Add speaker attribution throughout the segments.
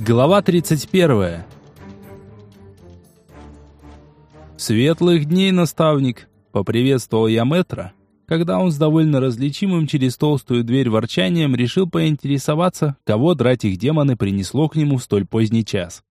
Speaker 1: Глава 31. Светлых дней, наставник, поприветствовал я метра, когда он с довольно различимым через толстую дверь ворчанием решил поинтересоваться, кого драть их демоны принесло к нему в столь поздний час.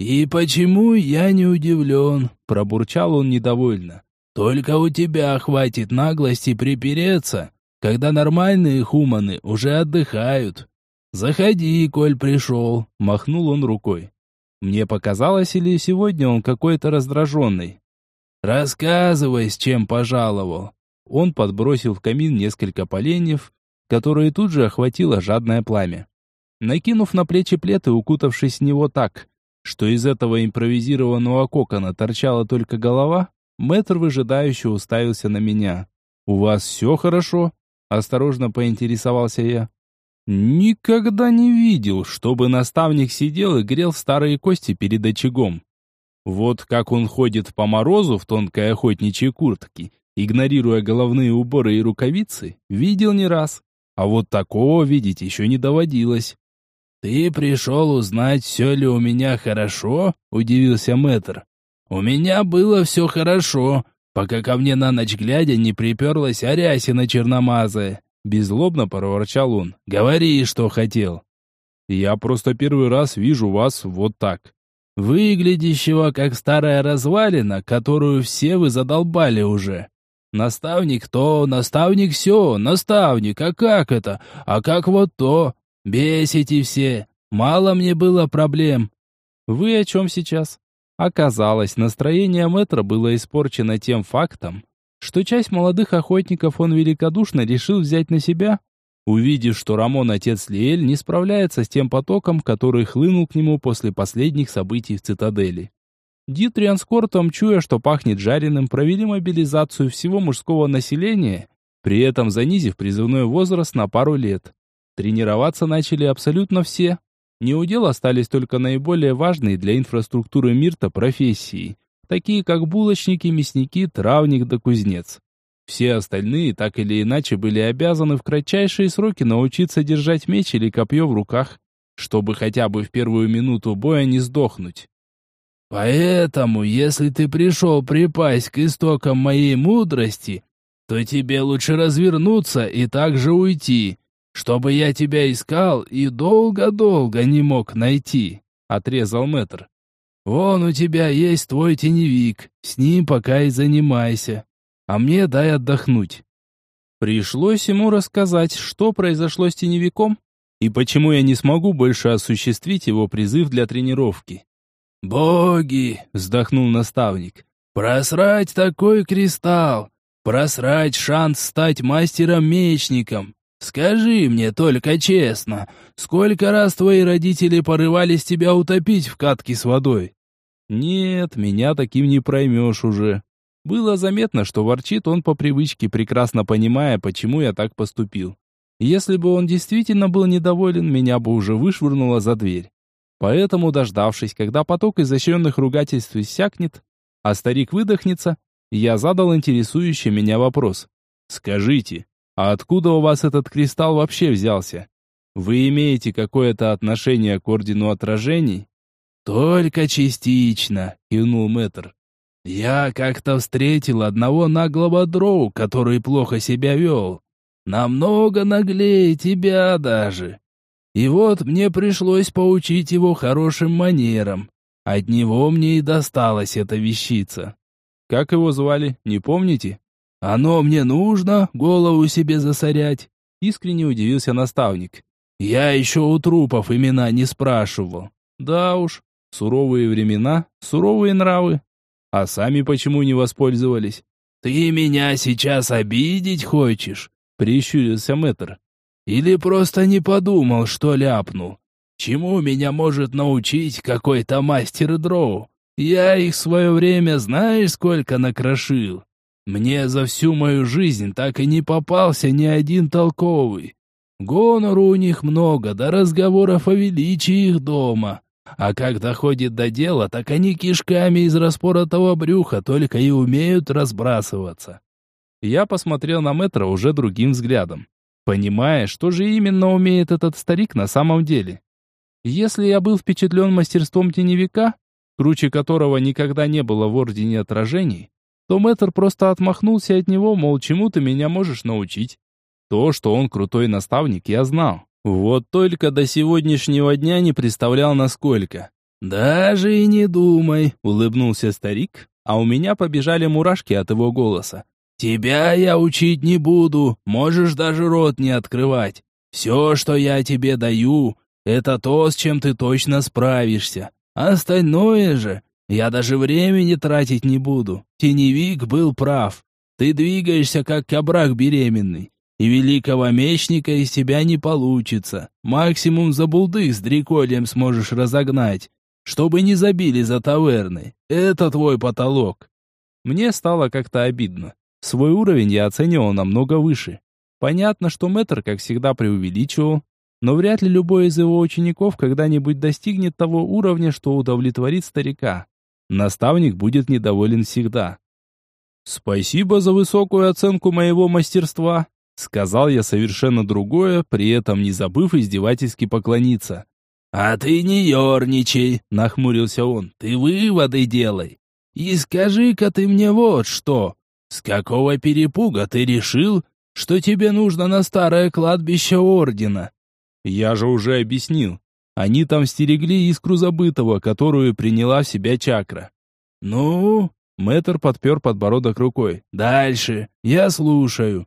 Speaker 2: «И почему я не удивлен?» – пробурчал он недовольно. «Только у тебя хватит наглости припереться, когда нормальные хуманы уже отдыхают. «Заходи, коль пришел», — махнул он рукой. Мне показалось, или сегодня он какой-то раздраженный. «Рассказывай, с чем пожаловал». Он подбросил в камин несколько поленьев, которые тут же охватило жадное пламя. Накинув на плечи плед и укутавшись в него так, что из этого импровизированного кокона торчала только голова, мэтр выжидающе уставился на меня. «У вас все хорошо?» – осторожно поинтересовался я. Никогда не видел, чтобы наставник сидел и грел старые кости перед очагом. Вот как он ходит по морозу в тонкой охотничьей куртке, игнорируя головные уборы и рукавицы, видел не раз. А вот такого видеть еще не доводилось. «Ты пришел узнать, все ли у меня хорошо?» – удивился мэтр. «У меня было все хорошо, пока ко мне на ночь глядя не приперлась Арясина черномазая. Беззлобно проворчал он. «Говори, что хотел». «Я просто первый раз вижу вас вот так. Выглядящего, как старая развалина, которую все вы задолбали уже. Наставник то, наставник все, наставник, а как это? А как вот то? Бесите все. Мало мне было проблем». «Вы о чем сейчас?» Оказалось, настроение мэтра было испорчено тем фактом, что часть молодых охотников он великодушно решил взять на себя, увидев, что Рамон, отец Лиэль, не справляется с тем потоком, который хлынул к нему после последних событий в цитадели. Дитриан с Кортом, чуя, что пахнет жареным, провели мобилизацию всего мужского населения, при этом занизив призывной возраст на пару лет. Тренироваться начали абсолютно все. Неудел остались только наиболее важные для инфраструктуры Мирта профессии, такие как булочники, мясники, травник да кузнец. Все остальные так или иначе были обязаны в кратчайшие сроки научиться держать меч или копье в руках, чтобы хотя бы в первую минуту боя не сдохнуть. «Поэтому, если ты пришел припасть к истокам моей мудрости, то тебе лучше развернуться и также уйти, чтобы я тебя искал и долго-долго не мог найти», — отрезал мэтр. Вон у тебя есть твой теневик, с ним пока и занимайся. А мне дай отдохнуть».
Speaker 1: Пришлось ему рассказать, что произошло с теневиком и почему я не смогу больше осуществить его призыв для тренировки.
Speaker 2: «Боги!» — вздохнул наставник. «Просрать такой кристалл! Просрать шанс стать мастером-мечником! Скажи мне только честно, сколько раз твои родители порывались тебя утопить в катке с водой?
Speaker 1: Нет, меня таким не проймешь уже. Было заметно, что ворчит он по привычке, прекрасно понимая, почему я так поступил. Если бы он действительно был недоволен, меня бы уже вышвырнуло за дверь. Поэтому, дождавшись, когда поток изощренных ругательств иссякнет, а старик выдохнется, я задал интересующий меня вопрос. «Скажите, а откуда у вас этот кристалл вообще взялся? Вы имеете какое-то отношение к Ордену Отражений?»
Speaker 2: «Только частично», — кивнул мэтр. «Я как-то встретил одного наглого дроу, который плохо себя вел. Намного наглее тебя даже. И вот мне пришлось поучить его хорошим манерам. От него мне и досталась эта вещица».
Speaker 1: «Как его звали, не помните?»
Speaker 2: «Оно мне нужно, голову себе засорять», — искренне удивился наставник. «Я еще у трупов имена не спрашивал».
Speaker 1: «Да уж, Суровые времена, суровые нравы. А сами почему не воспользовались?
Speaker 2: «Ты меня сейчас обидеть хочешь?» — прищурился мэтр. «Или просто не подумал, что ляпнул? Чему меня может научить какой-то мастер дроу? Я их в свое время знаешь сколько накрошил? Мне за всю мою жизнь так и не попался ни один толковый. Гонору у них много, да разговоров о величии их дома. А как доходит до дела, так они кишками из распоротого брюха только и умеют разбрасываться.
Speaker 1: Я посмотрел на Мэтра уже другим взглядом, понимая, что же именно умеет этот старик на самом деле. Если я был впечатлен мастерством теневика, круче которого никогда не было в Ордене Отражений, то мэтр просто отмахнулся от него, мол, чему ты меня можешь научить. То, что он крутой наставник, я знал. Вот только до сегодняшнего дня не представлял, насколько. «Даже и не думай», — улыбнулся старик, а у меня побежали мурашки от его голоса. «Тебя я учить не буду, можешь даже рот не открывать. Все, что я тебе даю, это то, с чем ты точно справишься. Остальное же я даже времени тратить не буду. Теневик был прав. Ты двигаешься, как кабрак беременный. И великого мечника из тебя не получится. Максимум за булдых с дрекольем сможешь разогнать, чтобы не забили за таверны. Это твой потолок. Мне стало как-то обидно. Свой уровень я оценивал намного выше. Понятно, что мэтр, как всегда, преувеличивал, но вряд ли любой из его учеников когда-нибудь достигнет того уровня, что удовлетворит старика. Наставник будет недоволен всегда. «Спасибо за высокую оценку моего мастерства», сказал я совершенно другое, при этом не забыв издевательски поклониться. «А ты не ерничай», — нахмурился он, — «ты выводы делай. И скажи-ка ты мне вот что. С какого перепуга ты решил, что тебе нужно на старое кладбище Ордена?» Я же уже объяснил. Они там стерегли искру забытого, которую приняла в себя чакра. «Ну?» Мэтр подпер подбородок рукой. «Дальше. Я слушаю».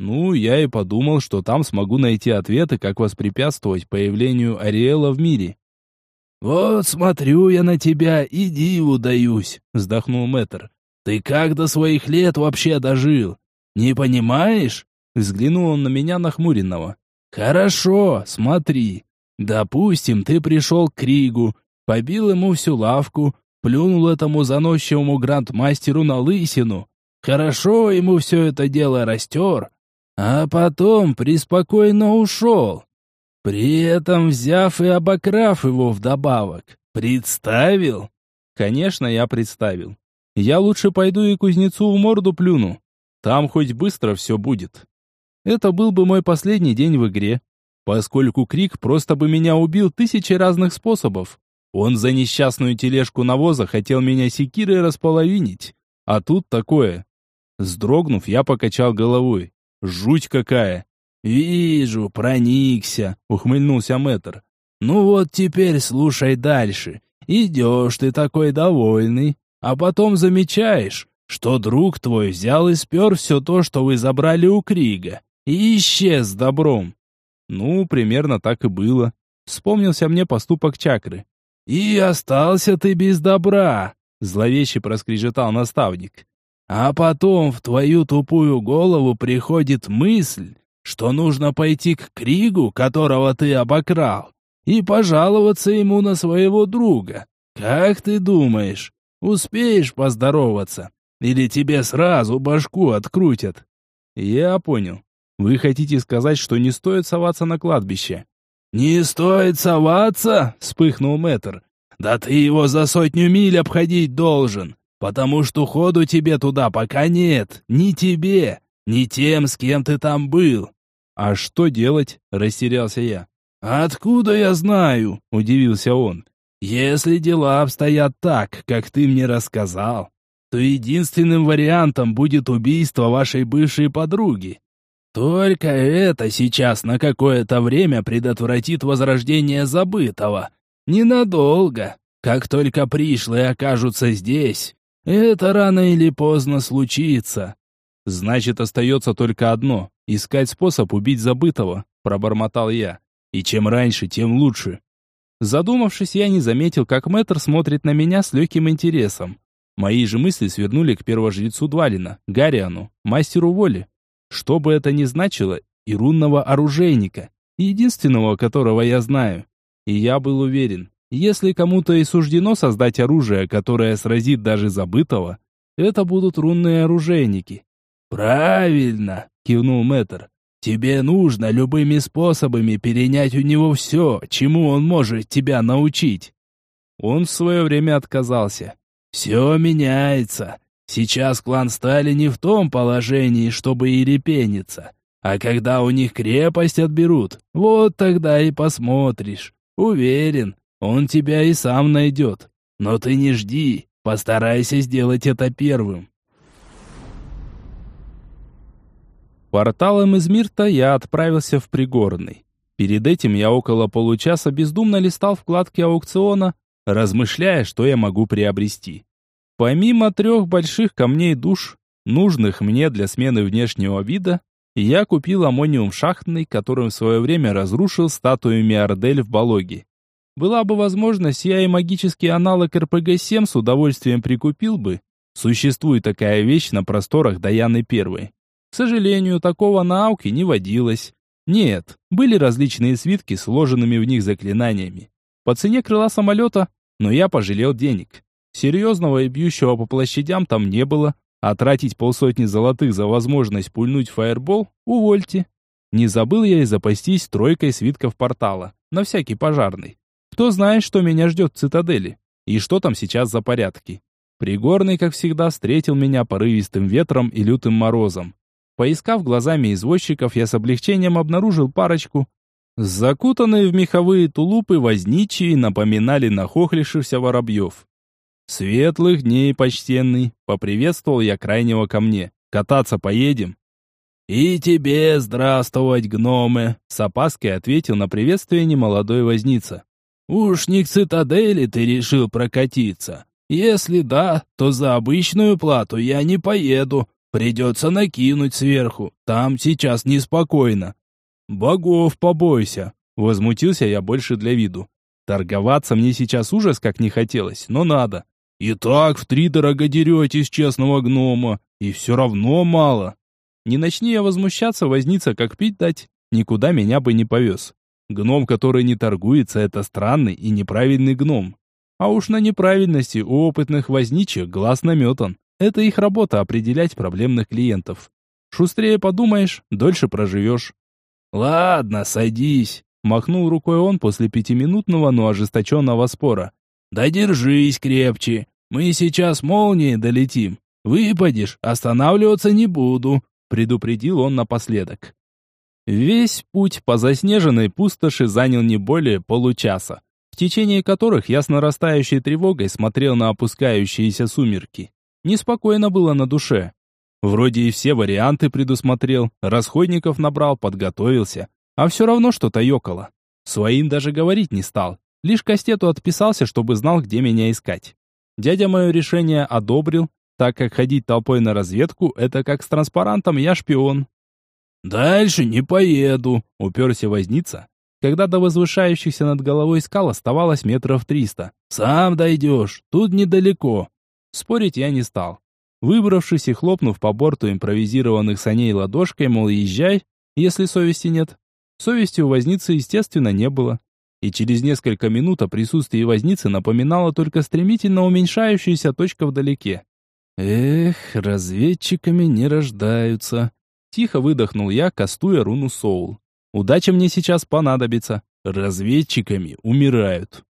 Speaker 1: Ну, я и подумал, что там смогу найти ответы, как воспрепятствовать появлению Ариэла в мире. «Вот смотрю я на тебя и диву даюсь», — вздохнул Мэтр. «Ты как до своих лет вообще дожил? Не понимаешь?» Взглянул он на меня нахмуренного. «Хорошо, смотри. Допустим, ты пришел к Кригу, побил ему всю лавку, плюнул этому заносчивому грандмастеру на лысину. Хорошо ему все это дело растер, а потом преспокойно ушел. При этом взяв и обокрав его вдобавок. Представил? Конечно, я представил. Я лучше пойду и кузнецу в морду плюну. Там хоть быстро все будет. Это был бы мой последний день в игре, поскольку Крик просто бы меня убил тысячи разных способов. Он за несчастную тележку навоза хотел меня секирой располовинить. А тут такое. Сдрогнув, я покачал головой. Жуть какая. «Вижу, проникся», — ухмыльнулся мэтр. «Ну вот теперь слушай дальше. Идешь ты такой довольный, а потом замечаешь, что друг твой взял и спер все то, что вы забрали у Крига, и исчез с добром. Ну, примерно так и было. Вспомнился мне поступок чакры. «И остался ты без добра», — зловеще проскрежетал наставник. «А потом в твою тупую голову приходит мысль, что нужно пойти к Кригу, которого ты обокрал, и пожаловаться ему на своего друга. Как ты думаешь, успеешь поздороваться? Или тебе сразу башку открутят?» «Я понял. Вы хотите сказать, что не стоит соваться на кладбище?» «Не стоит соваться?» — вспыхнул мэтр. «Да ты его за сотню миль обходить должен, потому что ходу тебе туда пока нет, ни тебе, ни тем, с кем ты там был». «А что делать?» — растерялся я. «Откуда я знаю?» — удивился он. «Если дела обстоят так, как ты мне рассказал, то единственным вариантом будет убийство вашей бывшей подруги. Только это сейчас на какое-то время предотвратит возрождение забытого. Ненадолго. Как только пришлые окажутся здесь, это рано или поздно случится. Значит, остается только одно — искать способ убить забытого, пробормотал я. И чем раньше, тем лучше. Задумавшись, я не заметил, как мэтр смотрит на меня с легким интересом. Мои же мысли свернули к первожрецу Двалина, Гариану, мастеру воли. Что бы это ни значило, и рунного оружейника, единственного, которого я знаю. И я был уверен, если кому-то и суждено создать оружие, которое сразит даже забытого, это будут рунные оружейники. «Правильно!» — кивнул мэтр. «Тебе нужно любыми способами перенять у него все, чему он может тебя научить». Он в свое время отказался. «Все меняется. Сейчас клан стали не в том положении, чтобы и репениться. А когда у них крепость отберут, вот тогда и посмотришь.
Speaker 2: Уверен, он тебя и сам найдет. Но ты не жди, постарайся сделать это первым.
Speaker 1: Порталом из Мирта я отправился в Пригорный. Перед этим я около получаса бездумно листал вкладки аукциона, размышляя, что я могу приобрести. Помимо трех больших камней душ, нужных мне для смены внешнего вида, я купил аммониум шахтный, которым в свое время разрушил статую Миардель в Балоге. Была бы возможность, я и магический аналог РПГ-7 с удовольствием прикупил бы. Существует такая вещь на просторах Даяны Первой. К сожалению, такого на ауке не водилось. Нет, были различные свитки с вложенными в них заклинаниями. По цене крыла самолета, но я пожалел денег. Серьезного и бьющего по площадям там не было, а тратить полсотни золотых за возможность пульнуть фаербол – увольте. Не забыл я и запастись тройкой свитков портала, на всякий пожарный. Кто знает, что меня ждет в цитадели, и что там сейчас за порядки. Пригорный, как всегда, встретил меня порывистым ветром и лютым морозом. Поискав глазами извозчиков, я с облегчением обнаружил парочку. Закутанные в меховые тулупы возничие напоминали нахохлившихся воробьев. «Светлых дней, почтенный!» — поприветствовал я крайнего ко мне. «Кататься поедем?»
Speaker 2: «И тебе здравствовать, гномы!» — с опаской ответил на приветствие немолодой возница. «Уж не к цитадели ты решил прокатиться. Если да, то за обычную плату я не поеду, Придется накинуть сверху. Там сейчас неспокойно.
Speaker 1: Богов побойся. Возмутился я больше для виду. Торговаться мне сейчас ужас как не хотелось, но надо. И так в три дорого деретесь честного гнома, и все равно мало. Не начни я возмущаться, возница как пить дать, никуда меня бы не повез. Гном, который не торгуется, это странный и неправильный гном. А уж на неправильности у опытных возничек глаз наметан. Это их работа определять проблемных клиентов. Шустрее подумаешь, дольше проживешь.
Speaker 2: Ладно, садись, махнул рукой он после пятиминутного, но ожесточенного спора. Да держись крепче. Мы сейчас молнией долетим. Выпадешь, останавливаться не буду, предупредил он напоследок.
Speaker 1: Весь путь по заснеженной пустоши занял не более получаса, в течение которых я с нарастающей тревогой смотрел на опускающиеся сумерки. Неспокойно было на душе. Вроде и все варианты предусмотрел, расходников набрал, подготовился, а все равно что-то ёкало. Своим даже говорить не стал, лишь Кастету отписался, чтобы знал, где меня искать. Дядя мое решение одобрил, так как ходить толпой на разведку – это как с транспарантом «я шпион».
Speaker 2: «Дальше не поеду», – уперся возница, когда до возвышающихся над головой скал оставалось метров триста. «Сам дойдешь, тут недалеко.
Speaker 1: Спорить я не стал. Выбравшись и хлопнув по борту импровизированных саней ладошкой, мол, езжай, если совести нет. Совести у возницы, естественно, не было. И через несколько минут о присутствии возницы напоминала только стремительно уменьшающаяся точка вдалеке. Эх, разведчиками не рождаются. Тихо выдохнул я, кастуя руну Соул. Удача мне сейчас понадобится. Разведчиками умирают.